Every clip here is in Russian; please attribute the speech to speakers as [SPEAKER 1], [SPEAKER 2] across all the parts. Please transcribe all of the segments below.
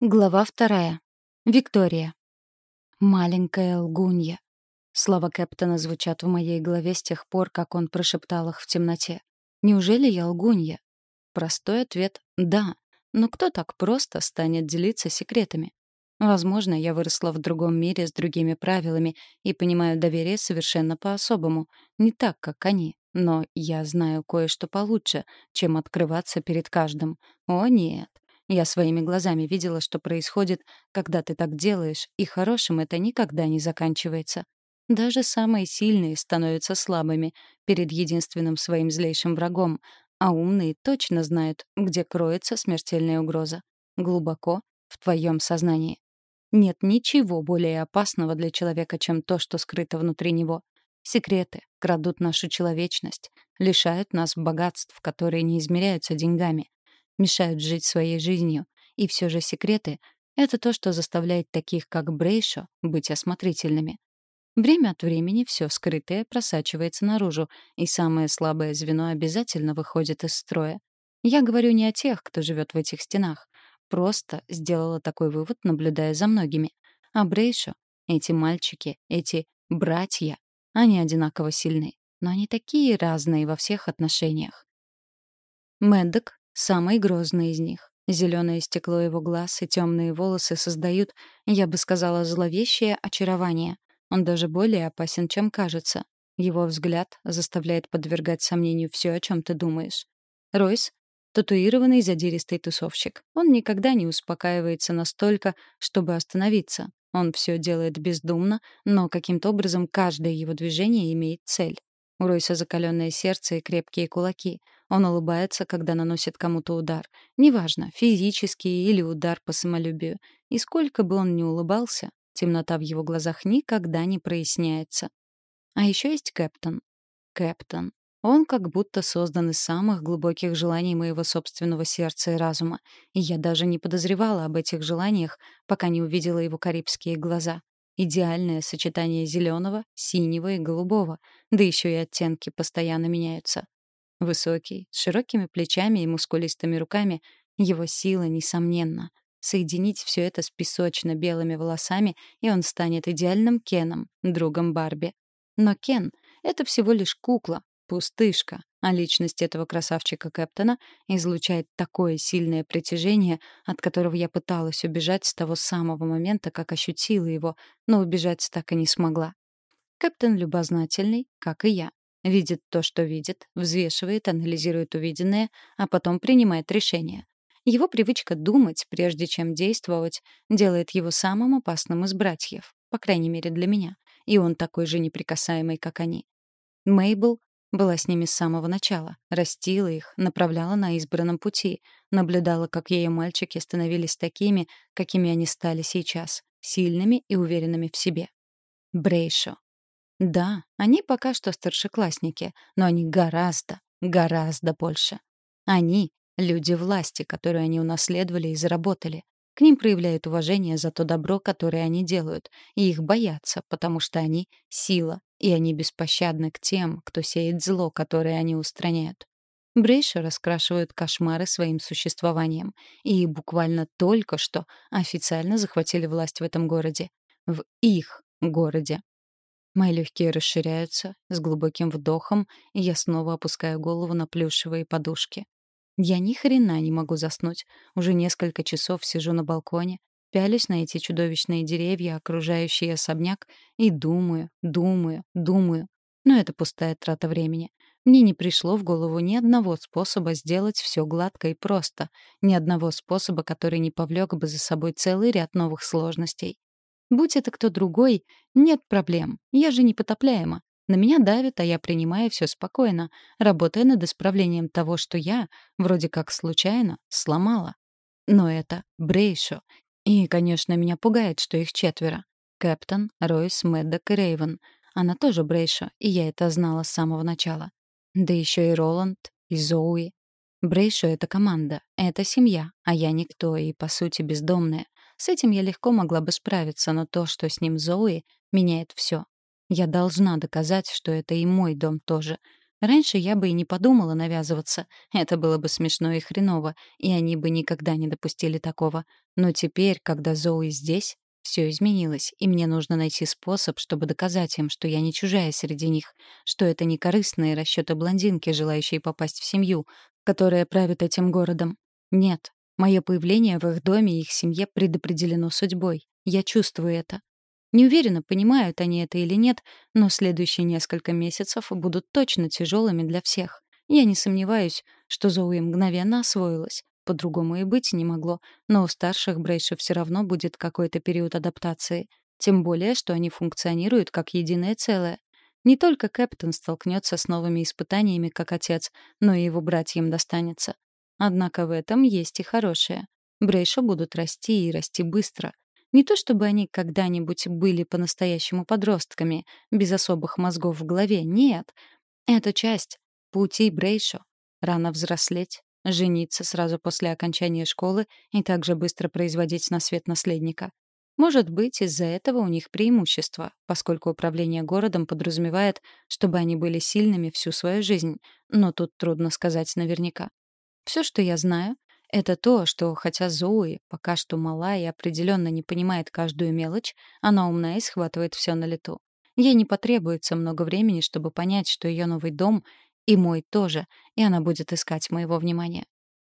[SPEAKER 1] Глава вторая. Виктория. «Маленькая лгунья». Слова Кэптона звучат в моей голове с тех пор, как он прошептал их в темноте. «Неужели я лгунья?» Простой ответ — «да». Но кто так просто станет делиться секретами? Возможно, я выросла в другом мире с другими правилами и понимаю доверие совершенно по-особому, не так, как они. Но я знаю кое-что получше, чем открываться перед каждым. О, нет. Я своими глазами видела, что происходит, когда ты так делаешь, и хорошим это никогда не заканчивается. Даже самые сильные становятся слабыми перед единственным своим злейшим врагом, а умные точно знают, где кроется смертельная угроза. Глубоко в твоем сознании. Нет ничего более опасного для человека, чем то, что скрыто внутри него. Секреты крадут нашу человечность, лишают нас богатств, которые не измеряются деньгами мешают жить своей жизнью. И все же секреты — это то, что заставляет таких, как Брейшо, быть осмотрительными. Время от времени все скрытое просачивается наружу, и самое слабое звено обязательно выходит из строя. Я говорю не о тех, кто живет в этих стенах. Просто сделала такой вывод, наблюдая за многими. А Брейшо, эти мальчики, эти братья, они одинаково сильны. Но они такие разные во всех отношениях. Мэддок Самый грозный из них. Зеленое стекло его глаз и темные волосы создают, я бы сказала, зловещее очарование. Он даже более опасен, чем кажется. Его взгляд заставляет подвергать сомнению все, о чем ты думаешь. Ройс — татуированный задиристый тусовщик. Он никогда не успокаивается настолько, чтобы остановиться. Он все делает бездумно, но каким-то образом каждое его движение имеет цель. У Ройса закаленное сердце и крепкие кулаки — он улыбается, когда наносит кому-то удар. Неважно, физический или удар по самолюбию. И сколько бы он ни улыбался, темнота в его глазах никогда не проясняется. А еще есть Кэптон. Кэптон. Он как будто создан из самых глубоких желаний моего собственного сердца и разума. И я даже не подозревала об этих желаниях, пока не увидела его карибские глаза. Идеальное сочетание зеленого, синего и голубого, да еще и оттенки постоянно меняются. Высокий, с широкими плечами и мускулистыми руками, его сила несомненна. Соединить все это с песочно-белыми волосами, и он станет идеальным Кеном, другом Барби. Но Кен — это всего лишь кукла, пустышка, а личность этого красавчика Кэптона излучает такое сильное притяжение, от которого я пыталась убежать с того самого момента, как ощутила его, но убежать так и не смогла. Кэптон любознательный, как и я. Видит то, что видит, взвешивает, анализирует увиденное, а потом принимает решение. Его привычка думать, прежде чем действовать, делает его самым опасным из братьев, по крайней мере для меня, и он такой же неприкасаемый, как они. Мейбл была с ними с самого начала, растила их, направляла на избранном пути, наблюдала, как ее мальчики становились такими, какими они стали сейчас, сильными и уверенными в себе. Брейшо. Да, они пока что старшеклассники, но они гораздо, гораздо больше. Они — люди власти, которые они унаследовали и заработали. К ним проявляют уважение за то добро, которое они делают, и их боятся, потому что они — сила, и они беспощадны к тем, кто сеет зло, которое они устраняют. Брейши раскрашивают кошмары своим существованием, и буквально только что официально захватили власть в этом городе. В их городе. Мои легкие расширяются с глубоким вдохом, и я снова опускаю голову на плюшевые подушки. Я ни хрена не могу заснуть. Уже несколько часов сижу на балконе, пялюсь на эти чудовищные деревья, окружающие особняк, и думаю, думаю, думаю. Но это пустая трата времени. Мне не пришло в голову ни одного способа сделать все гладко и просто, ни одного способа, который не повлек бы за собой целый ряд новых сложностей. Будь это кто другой, нет проблем. Я же непотопляема. На меня давит, а я принимаю все спокойно, работая над исправлением того, что я, вроде как случайно, сломала. Но это Брейшо. И, конечно, меня пугает, что их четверо. Кэптон, Ройс, Мэддок и Рейвен. Она тоже Брейшо, и я это знала с самого начала. Да еще и Роланд, и Зоуи. Брейшо — это команда, это семья, а я никто и, по сути, бездомная. С этим я легко могла бы справиться, но то, что с ним Зои, меняет все. Я должна доказать, что это и мой дом тоже. Раньше я бы и не подумала навязываться. Это было бы смешно и хреново, и они бы никогда не допустили такого. Но теперь, когда Зои здесь, все изменилось, и мне нужно найти способ, чтобы доказать им, что я не чужая среди них, что это не корыстные расчеты блондинки, желающие попасть в семью, которая правит этим городом. Нет, мое появление в их доме и их семье предопределено судьбой. Я чувствую это. Не уверена, понимают они это или нет, но следующие несколько месяцев будут точно тяжелыми для всех. Я не сомневаюсь, что Зоуи мгновенно освоилась. По-другому и быть не могло, но у старших Брейша все равно будет какой-то период адаптации. Тем более, что они функционируют как единое целое. Не только Кэптон столкнется с новыми испытаниями как отец, но и его братьям достанется. Однако в этом есть и хорошее. Брейша будут расти и расти быстро. Не то чтобы они когда-нибудь были по-настоящему подростками, без особых мозгов в голове, нет. Это часть пути Брейшо. Рано взрослеть, жениться сразу после окончания школы и также быстро производить на свет наследника. Может быть, из-за этого у них преимущество, поскольку управление городом подразумевает, чтобы они были сильными всю свою жизнь, но тут трудно сказать наверняка. Все, что я знаю, это то, что хотя Зои пока что мала и определенно не понимает каждую мелочь, она умна и схватывает все на лету. Ей не потребуется много времени, чтобы понять, что ее новый дом и мой тоже, и она будет искать моего внимания.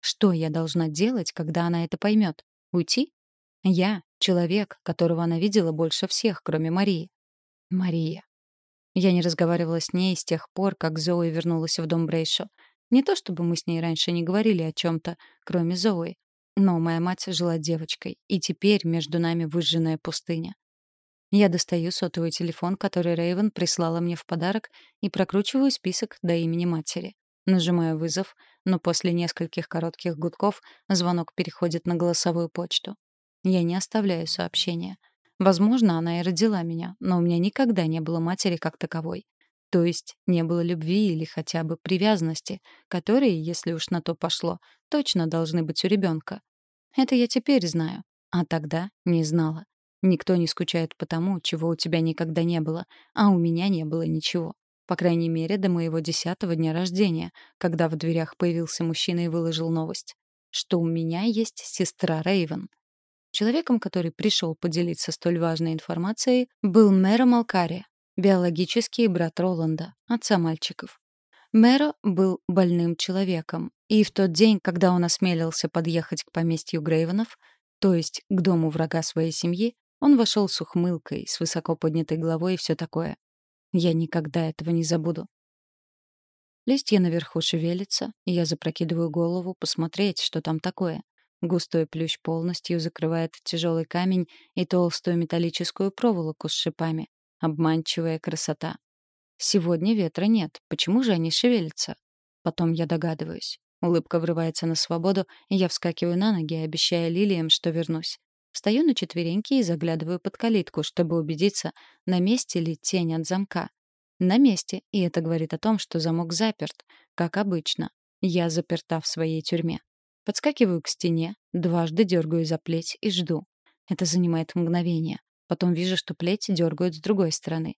[SPEAKER 1] Что я должна делать, когда она это поймет? Уйти? Я — человек, которого она видела больше всех, кроме Марии. Мария. Я не разговаривала с ней с тех пор, как Зои вернулась в дом Брейшо. Не то чтобы мы с ней раньше не говорили о чем-то, кроме Зои. Но моя мать жила девочкой, и теперь между нами выжженная пустыня. Я достаю сотовый телефон, который Рейвен прислала мне в подарок, и прокручиваю список до имени матери. Нажимаю вызов, но после нескольких коротких гудков звонок переходит на голосовую почту. Я не оставляю сообщения. Возможно, она и родила меня, но у меня никогда не было матери как таковой. То есть не было любви или хотя бы привязанности, которые, если уж на то пошло, точно должны быть у ребенка. Это я теперь знаю, а тогда не знала. Никто не скучает по тому, чего у тебя никогда не было, а у меня не было ничего. По крайней мере, до моего десятого дня рождения, когда в дверях появился мужчина и выложил новость, что у меня есть сестра Рейвен. Человеком, который пришел поделиться столь важной информацией, был Мэра Малкари, биологический брат Роланда, отца мальчиков. Мэро был больным человеком, и в тот день, когда он осмелился подъехать к поместью Грейвенов, то есть к дому врага своей семьи, он вошел с ухмылкой, с высоко поднятой головой и все такое. Я никогда этого не забуду. Листья наверху шевелятся, и я запрокидываю голову посмотреть, что там такое. Густой плющ полностью закрывает тяжелый камень и толстую металлическую проволоку с шипами. Обманчивая красота. Сегодня ветра нет. Почему же они шевелятся? Потом я догадываюсь. Улыбка врывается на свободу, и я вскакиваю на ноги, обещая лилиям, что вернусь. Встаю на четвереньки и заглядываю под калитку, чтобы убедиться, на месте ли тень от замка. На месте, и это говорит о том, что замок заперт, как обычно. Я заперта в своей тюрьме. Подскакиваю к стене, дважды дергаю за плеть и жду. Это занимает мгновение. Потом вижу, что плеть дергают с другой стороны.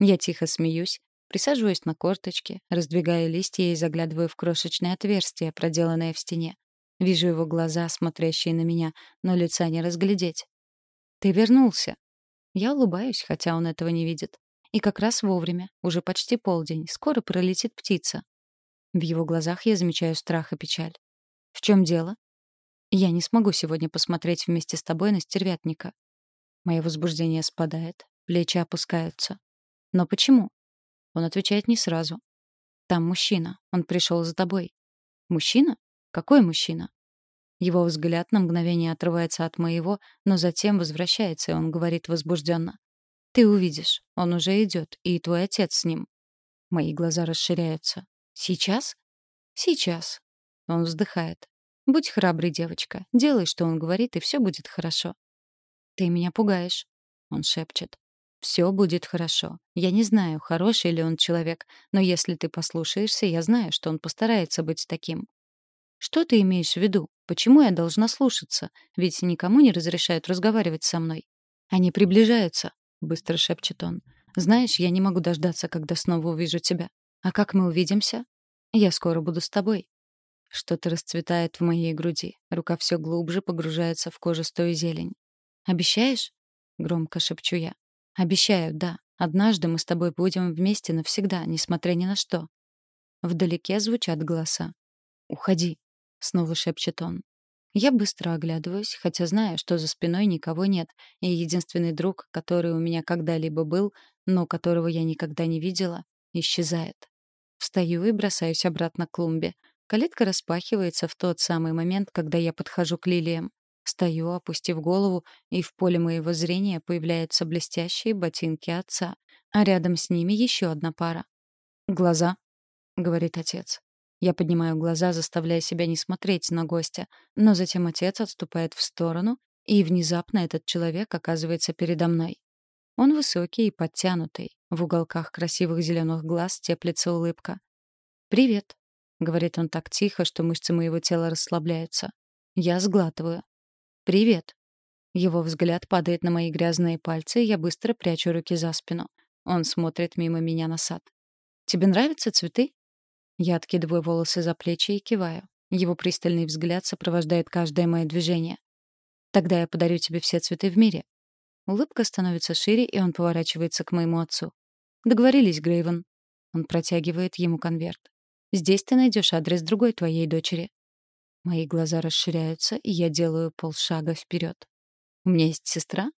[SPEAKER 1] Я тихо смеюсь, присаживаюсь на корточки, раздвигаю листья и заглядываю в крошечное отверстие, проделанное в стене. Вижу его глаза, смотрящие на меня, но лица не разглядеть. «Ты вернулся!» Я улыбаюсь, хотя он этого не видит. И как раз вовремя, уже почти полдень, скоро пролетит птица. В его глазах я замечаю страх и печаль. «В чем дело?» «Я не смогу сегодня посмотреть вместе с тобой на стервятника». Мое возбуждение спадает, плечи опускаются. «Но почему?» Он отвечает не сразу. «Там мужчина. Он пришел за тобой». «Мужчина? Какой мужчина? Его взгляд на мгновение отрывается от моего, но затем возвращается, и он говорит возбужденно. «Ты увидишь. Он уже идет, и твой отец с ним». Мои глаза расширяются. «Сейчас?» «Сейчас». Он вздыхает. «Будь храброй, девочка. Делай, что он говорит, и все будет хорошо». «Ты меня пугаешь», — он шепчет. «Все будет хорошо. Я не знаю, хороший ли он человек, но если ты послушаешься, я знаю, что он постарается быть таким. Что ты имеешь в виду? Почему я должна слушаться? Ведь никому не разрешают разговаривать со мной. Они приближаются, быстро шепчет он. Знаешь, я не могу дождаться, когда снова увижу тебя. А как мы увидимся? Я скоро буду с тобой. Что-то расцветает в моей груди. Рука все глубже погружается в кожистую зелень. «Обещаешь?» — громко шепчу я. «Обещаю, да. Однажды мы с тобой будем вместе навсегда, несмотря ни на что». Вдалеке звучат голоса. «Уходи», — снова шепчет он. Я быстро оглядываюсь, хотя знаю, что за спиной никого нет, и единственный друг, который у меня когда-либо был, но которого я никогда не видела, исчезает. Встаю и бросаюсь обратно к клумбе. Калитка распахивается в тот самый момент, когда я подхожу к лилиям. Стою, опустив голову, и в поле моего зрения появляются блестящие ботинки отца, а рядом с ними еще одна пара. «Глаза», — говорит отец. Я поднимаю глаза, заставляя себя не смотреть на гостя, но затем отец отступает в сторону, и внезапно этот человек оказывается передо мной. Он высокий и подтянутый, в уголках красивых зеленых глаз теплится улыбка. «Привет», — говорит он так тихо, что мышцы моего тела расслабляются. Я сглатываю. «Привет». Его взгляд падает на мои грязные пальцы, и я быстро прячу руки за спину. Он смотрит мимо меня на сад. «Тебе нравятся цветы?» Я откидываю волосы за плечи и киваю. Его пристальный взгляд сопровождает каждое мое движение. «Тогда я подарю тебе все цветы в мире». Улыбка становится шире, и он поворачивается к моему отцу. «Договорились, Грейвен». Он протягивает ему конверт. «Здесь ты найдешь адрес другой твоей дочери». Мои глаза расширяются, и я делаю полшага вперед. «У меня есть сестра?»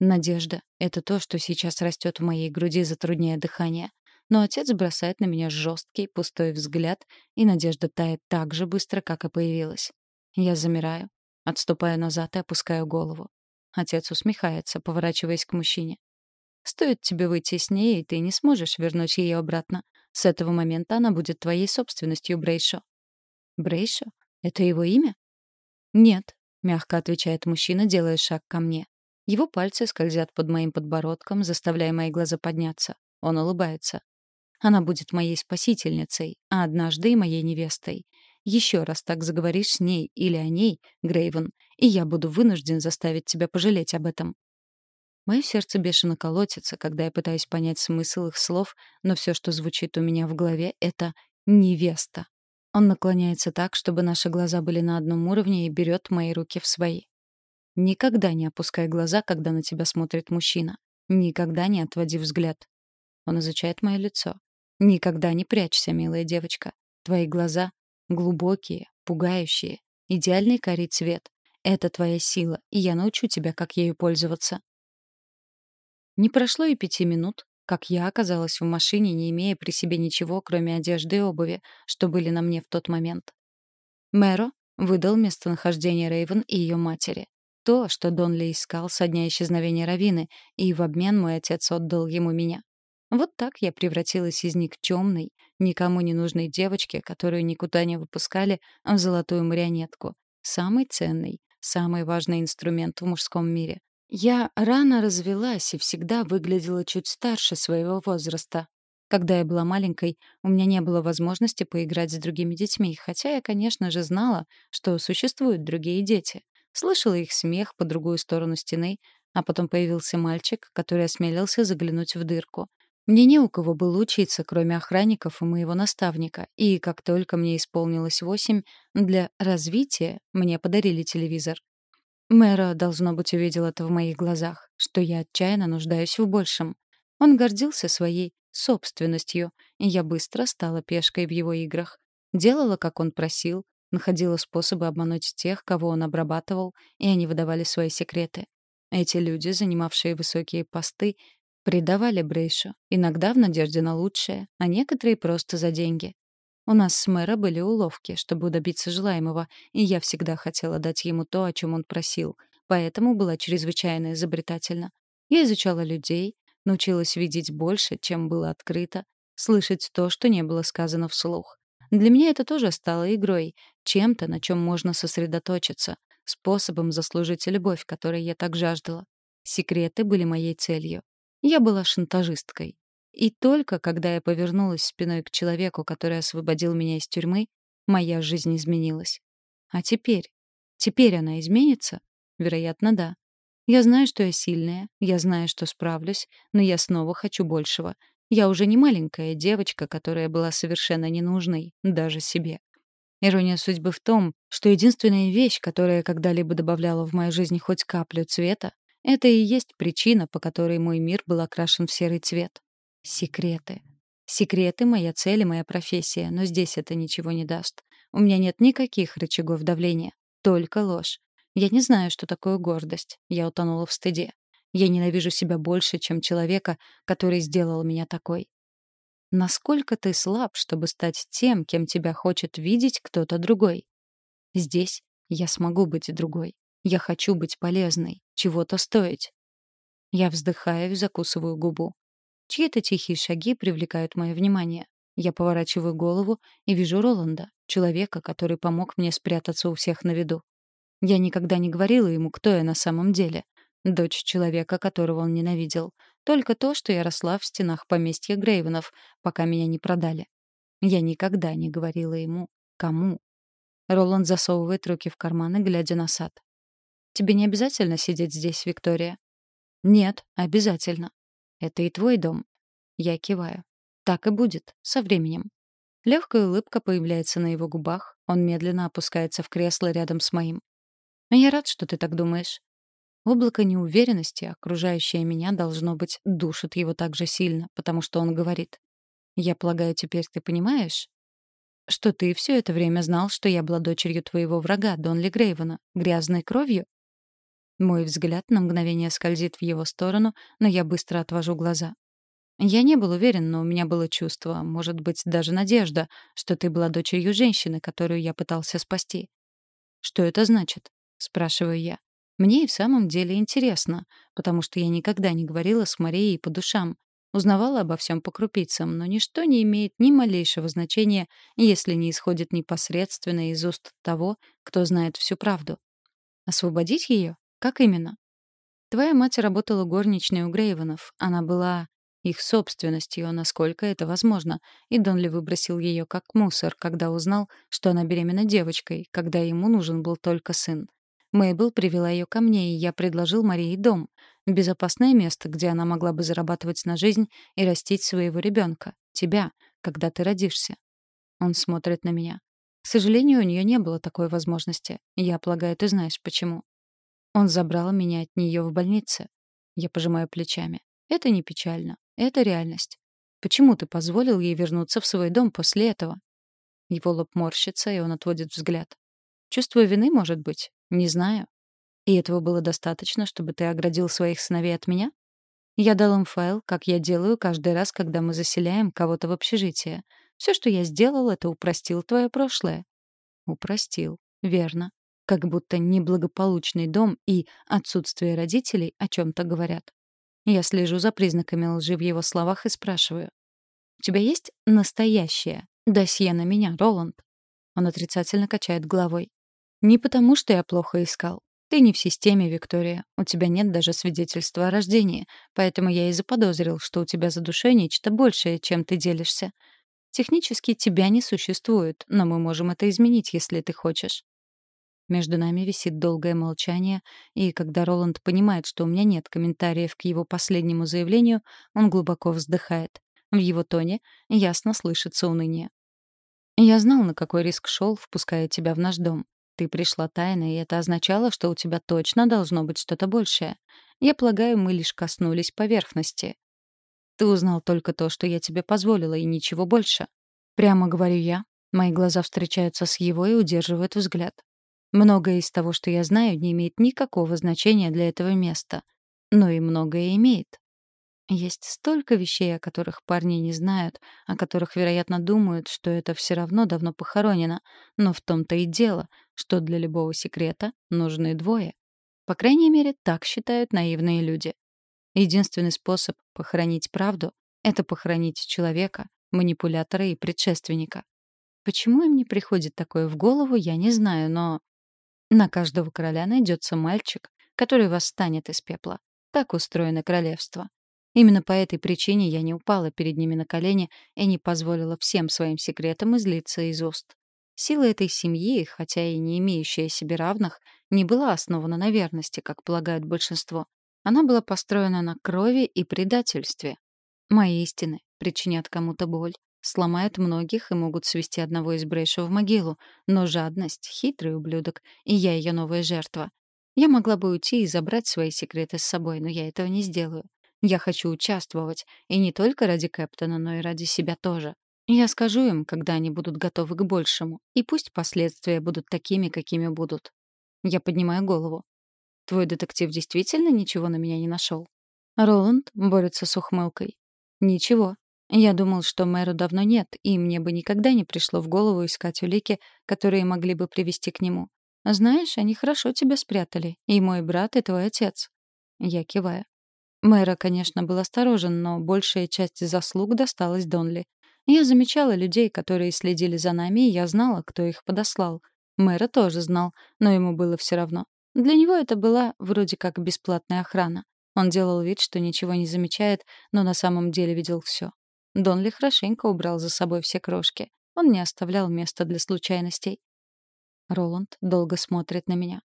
[SPEAKER 1] Надежда — это то, что сейчас растет в моей груди, затрудняя дыхание. Но отец бросает на меня жесткий, пустой взгляд, и надежда тает так же быстро, как и появилась. Я замираю, отступаю назад и опускаю голову. Отец усмехается, поворачиваясь к мужчине. «Стоит тебе выйти с ней, и ты не сможешь вернуть ее обратно. С этого момента она будет твоей собственностью, Брейшо». «Брейшо? Это его имя?» «Нет», — мягко отвечает мужчина, делая шаг ко мне. Его пальцы скользят под моим подбородком, заставляя мои глаза подняться. Он улыбается. Она будет моей спасительницей, а однажды и моей невестой. Еще раз так заговоришь с ней или о ней, Грейвен, и я буду вынужден заставить тебя пожалеть об этом. Мое сердце бешено колотится, когда я пытаюсь понять смысл их слов, но все, что звучит у меня в голове, — это «невеста». Он наклоняется так, чтобы наши глаза были на одном уровне, и берет мои руки в свои. Никогда не опускай глаза, когда на тебя смотрит мужчина. Никогда не отводи взгляд. Он изучает мое лицо. Никогда не прячься, милая девочка. Твои глаза глубокие, пугающие, идеальный карий цвет. Это твоя сила, и я научу тебя, как ею пользоваться. Не прошло и пяти минут, как я оказалась в машине, не имея при себе ничего, кроме одежды и обуви, что были на мне в тот момент. Мэро выдал местонахождение Рейвен и ее матери. То, что Донли искал со дня исчезновения Равины, и в обмен мой отец отдал ему меня. Вот так я превратилась из никчемной, никому не нужной девочки, которую никуда не выпускали, в золотую марионетку. Самый ценный, самый важный инструмент в мужском мире. Я рано развелась и всегда выглядела чуть старше своего возраста. Когда я была маленькой, у меня не было возможности поиграть с другими детьми, хотя я, конечно же, знала, что существуют другие дети. Слышала их смех по другую сторону стены, а потом появился мальчик, который осмелился заглянуть в дырку. Мне не у кого было учиться, кроме охранников и моего наставника, и как только мне исполнилось восемь, для развития мне подарили телевизор. Мэра, должно быть, увидел это в моих глазах, что я отчаянно нуждаюсь в большем. Он гордился своей собственностью, и я быстро стала пешкой в его играх. Делала, как он просил, находила способы обмануть тех, кого он обрабатывал, и они выдавали свои секреты. Эти люди, занимавшие высокие посты, Предавали Брейшу, иногда в надежде на лучшее, а некоторые просто за деньги. У нас с мэра были уловки, чтобы добиться желаемого, и я всегда хотела дать ему то, о чем он просил, поэтому была чрезвычайно изобретательна. Я изучала людей, научилась видеть больше, чем было открыто, слышать то, что не было сказано вслух. Для меня это тоже стало игрой, чем-то, на чем можно сосредоточиться, способом заслужить любовь, которой я так жаждала. Секреты были моей целью. Я была шантажисткой. И только когда я повернулась спиной к человеку, который освободил меня из тюрьмы, моя жизнь изменилась. А теперь? Теперь она изменится? Вероятно, да. Я знаю, что я сильная, я знаю, что справлюсь, но я снова хочу большего. Я уже не маленькая девочка, которая была совершенно ненужной, даже себе. Ирония судьбы в том, что единственная вещь, которая когда-либо добавляла в мою жизнь хоть каплю цвета, это и есть причина, по которой мой мир был окрашен в серый цвет. Секреты. Секреты — моя цель и моя профессия, но здесь это ничего не даст. У меня нет никаких рычагов давления. Только ложь. Я не знаю, что такое гордость. Я утонула в стыде. Я ненавижу себя больше, чем человека, который сделал меня такой. Насколько ты слаб, чтобы стать тем, кем тебя хочет видеть кто-то другой? Здесь я смогу быть другой. Я хочу быть полезной, чего-то стоить. Я вздыхаю и закусываю губу. Чьи-то тихие шаги привлекают мое внимание. Я поворачиваю голову и вижу Роланда, человека, который помог мне спрятаться у всех на виду. Я никогда не говорила ему, кто я на самом деле. Дочь человека, которого он ненавидел. Только то, что я росла в стенах поместья Грейвенов, пока меня не продали. Я никогда не говорила ему, кому. Роланд засовывает руки в карманы, глядя на сад. «Тебе не обязательно сидеть здесь, Виктория?» «Нет, обязательно. Это и твой дом». Я киваю. «Так и будет, со временем». Легкая улыбка появляется на его губах, он медленно опускается в кресло рядом с моим. «Я рад, что ты так думаешь. Облако неуверенности, окружающее меня, должно быть, душит его так же сильно, потому что он говорит. «Я полагаю, теперь ты понимаешь, что ты все это время знал, что я была дочерью твоего врага, Донли Грейвена, грязной кровью?» Мой взгляд на мгновение скользит в его сторону, но я быстро отвожу глаза. Я не был уверен, но у меня было чувство, может быть, даже надежда, что ты была дочерью женщины, которую я пытался спасти. «Что это значит?» — спрашиваю я. Мне и в самом деле интересно, потому что я никогда не говорила с Марией по душам, узнавала обо всем по крупицам, но ничто не имеет ни малейшего значения, если не исходит непосредственно из уст того, кто знает всю правду. Освободить ее? Как именно? Твоя мать работала горничной у Грейвенов. Она была их собственностью, насколько это возможно, и Донли выбросил ее как мусор, когда узнал, что она беременна девочкой, когда ему нужен был только сын. Мэйбл привела ее ко мне, и я предложил Марии дом. Безопасное место, где она могла бы зарабатывать на жизнь и растить своего ребенка. Тебя, когда ты родишься. Он смотрит на меня. К сожалению, у нее не было такой возможности. Я полагаю, ты знаешь, почему. Он забрал меня от нее в больнице. Я пожимаю плечами. Это не печально. Это реальность. Почему ты позволил ей вернуться в свой дом после этого? Его лоб морщится, и он отводит взгляд. Чувство вины, может быть? Не знаю. И этого было достаточно, чтобы ты оградил своих сыновей от меня? Я дал им файл, как я делаю каждый раз, когда мы заселяем кого-то в общежитие. Все, что я сделал, это упростил твое прошлое. Упростил. Верно. Как будто неблагополучный дом и отсутствие родителей о чем-то говорят. Я слежу за признаками лжи в его словах и спрашиваю. «У тебя есть настоящее досье на меня, Роланд?» Он отрицательно качает головой. Не потому, что я плохо искал. Ты не в системе, Виктория. У тебя нет даже свидетельства о рождении, поэтому я и заподозрил, что у тебя за душой нечто большее, чем ты делишься. Технически тебя не существует, но мы можем это изменить, если ты хочешь. Между нами висит долгое молчание, и когда Роланд понимает, что у меня нет комментариев к его последнему заявлению, он глубоко вздыхает. В его тоне ясно слышится уныние. «Я знал, на какой риск шел, впуская тебя в наш дом. Ты пришла тайно, и это означало, что у тебя точно должно быть что-то большее. Я полагаю, мы лишь коснулись поверхности. Ты узнал только то, что я тебе позволила, и ничего больше. Прямо говорю я. Мои глаза встречаются с его и удерживают взгляд. Многое из того, что я знаю, не имеет никакого значения для этого места. Но и многое имеет. Есть столько вещей, о которых парни не знают, о которых, вероятно, думают, что это все равно давно похоронено. Но в том-то и дело, что для любого секрета нужны двое. По крайней мере, так считают наивные люди. Единственный способ похоронить правду — это похоронить человека, манипулятора и предшественника. Почему им не приходит такое в голову, я не знаю, но... На каждого короля найдется мальчик, который восстанет из пепла. Так устроено королевство. Именно по этой причине я не упала перед ними на колени и не позволила всем своим секретам излиться из уст. Сила этой семьи, хотя и не имеющая себе равных, не была основана на верности, как полагают большинство. Она была построена на крови и предательстве. Мои истины, причинят кому-то боль, сломают многих и могут свести одного из Брейша в могилу. Но жадность — хитрый ублюдок, и я ее новая жертва. Я могла бы уйти и забрать свои секреты с собой, но я этого не сделаю. Я хочу участвовать, и не только ради Кэптона, но и ради себя тоже. Я скажу им, когда они будут готовы к большему, и пусть последствия будут такими, какими будут. Я поднимаю голову. Твой детектив действительно ничего на меня не нашел? Роланд борется с ухмылкой. Ничего. Я думал, что мэру давно нет, и мне бы никогда не пришло в голову искать улики, которые могли бы привести к нему. Знаешь, они хорошо тебя спрятали, и мой брат, и твой отец. Я киваю. Мэра, конечно, был осторожен, но большая часть заслуг досталась Донли. Я замечала людей, которые следили за нами, и я знала, кто их подослал. Мэра тоже знал, но ему было все равно. Для него это была вроде как бесплатная охрана. Он делал вид, что ничего не замечает, но на самом деле видел все. Донли хорошенько убрал за собой все крошки. Он не оставлял места для случайностей. Роланд долго смотрит на меня.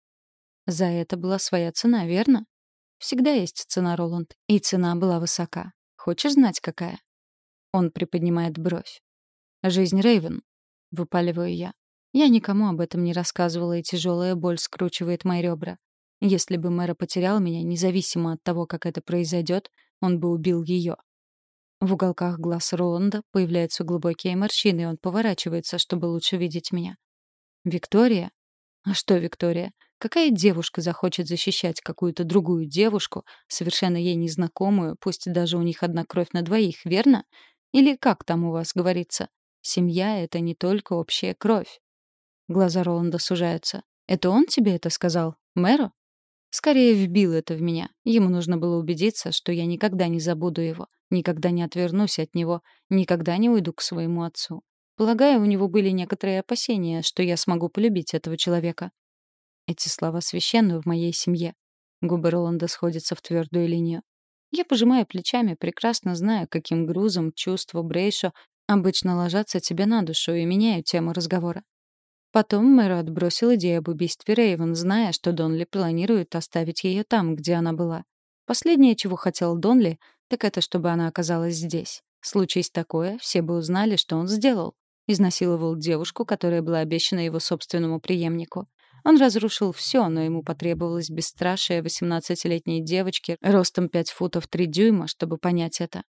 [SPEAKER 1] За это была своя цена, верно? Всегда есть цена, Роланд, и цена была высока. Хочешь знать, какая? Он приподнимает бровь. Жизнь Рейвен. Выпаливаю я. Я никому об этом не рассказывала, и тяжелая боль скручивает мои ребра. Если бы Мэра потерял меня, независимо от того, как это произойдет, он бы убил ее. В уголках глаз Роланда появляются глубокие морщины, и он поворачивается, чтобы лучше видеть меня. «Виктория?» «А что Виктория? Какая девушка захочет защищать какую-то другую девушку, совершенно ей незнакомую, пусть даже у них одна кровь на двоих, верно? Или как там у вас говорится? Семья — это не только общая кровь». Глаза Роланда сужаются. «Это он тебе это сказал? Мэру?» Скорее вбил это в меня. Ему нужно было убедиться, что я никогда не забуду его, никогда не отвернусь от него, никогда не уйду к своему отцу. Полагаю, у него были некоторые опасения, что я смогу полюбить этого человека. Эти слова священны в моей семье. Губы Роланда сходятся в твердую линию. Я пожимаю плечами, прекрасно зная, каким грузом чувства Брейшо обычно ложатся тебе на душу, и меняю тему разговора. Потом мэр отбросил идею об убийстве Рейвен, зная, что Донли планирует оставить ее там, где она была. Последнее, чего хотел Донли, так это чтобы она оказалась здесь. Случись такое, все бы узнали, что он сделал. Изнасиловал девушку, которая была обещана его собственному преемнику. Он разрушил все, но ему потребовалось бесстрашие 18-летней девочки ростом 5 футов 3 дюйма, чтобы понять это.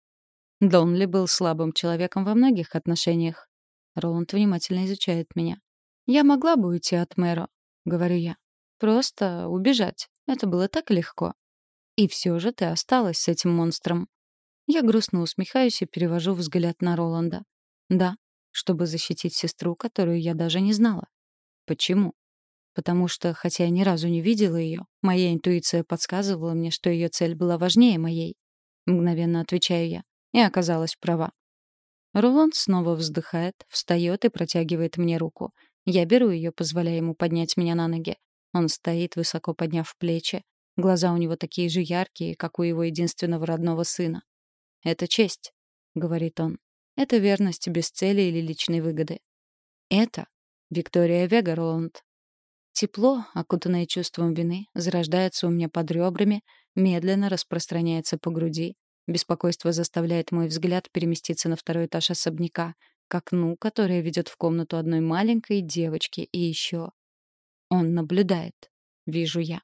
[SPEAKER 1] Донли был слабым человеком во многих отношениях. Роланд внимательно изучает меня. «Я могла бы уйти от мэра», — говорю я. «Просто убежать. Это было так легко. И все же ты осталась с этим монстром». Я грустно усмехаюсь и перевожу взгляд на Роланда. «Да, чтобы защитить сестру, которую я даже не знала». «Почему?» Потому что, хотя я ни разу не видела ее, моя интуиция подсказывала мне, что ее цель была важнее моей. Мгновенно отвечаю я. И оказалась права. Роланд снова вздыхает, встает и протягивает мне руку — я беру ее, позволяя ему поднять меня на ноги. Он стоит, высоко подняв плечи. Глаза у него такие же яркие, как у его единственного родного сына. «Это честь», — говорит он. «Это верность без цели или личной выгоды». «Это Виктория Вега Роланд». Тепло, окутанное чувством вины, зарождается у меня под ребрами, медленно распространяется по груди. Беспокойство заставляет мой взгляд переместиться на второй этаж особняка, к окну, которое ведет в комнату одной маленькой девочки, и еще. Он наблюдает. Вижу я.